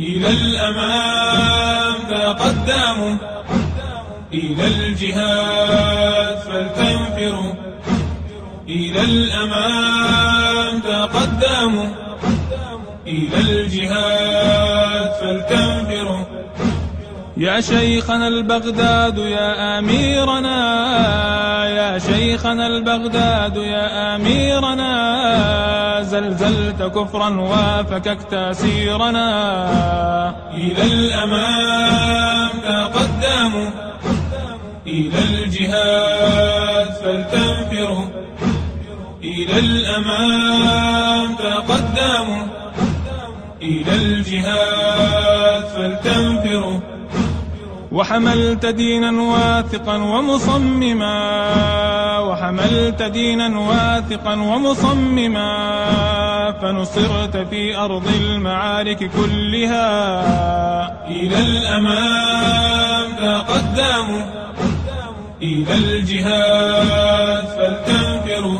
إلى الأمام تقدموا إلى الجهاد فلتنفروا إلى الأمام تقدموا إلى الجهاد فلتنفروا يا شيخنا البغداد يا أميرنا. يا شيخنا البغداد يا أميرنا. زلزلت كفرا وفككت أسيرنا إلى الأمام تقدموا. إلى الجهاد فلتنفروا. إلى الأمام تقدموا. إلى الجهاد فلتنفروا. وحملت دينا واثقا ومصمما. وحملت دينا واثقا ومصمما. فنصرت في أرض المعارك كلها. إلى الأمام تقدموا إلى الجهاد فلتنفروا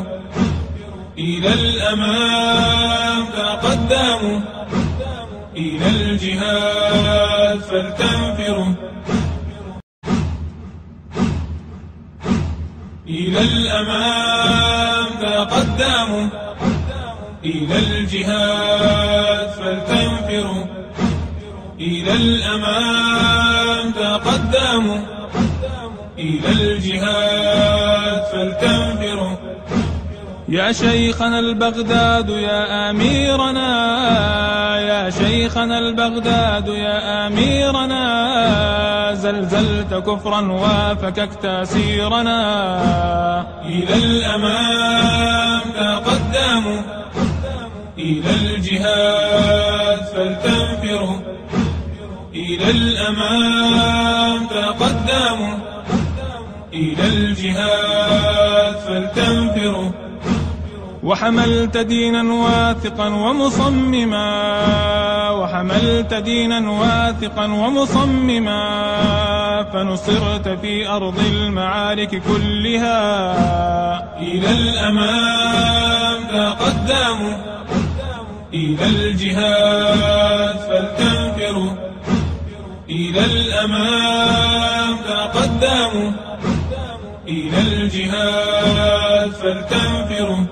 إلى الأمام تقدموا إلى الجهاد فلتنفروا إلى الأمام تقدموا إلى الجهاد فلتنفروا إلى الأمام تقدموا إلى الجهاد فلتنفروا يا شيخنا البغداد يا أميرنا يا شيخنا البغداد يا أميرنا زلزلت كفرا وفككت أسيرنا إلى الأمام تقدموا إلى الجهاد فلتنفروا. إلى الأمام تقدموا إلى الجهاد فلتنفروا. وحملت دينا واثقا ومصمما. وحملت دينا واثقا ومصمما فنصرت في أرض المعارك كلها إلى الأمام تقدموا إلى الجهاد فلتنفروا إلى الأمام تقدموا إلى الجهاد فلتنفروا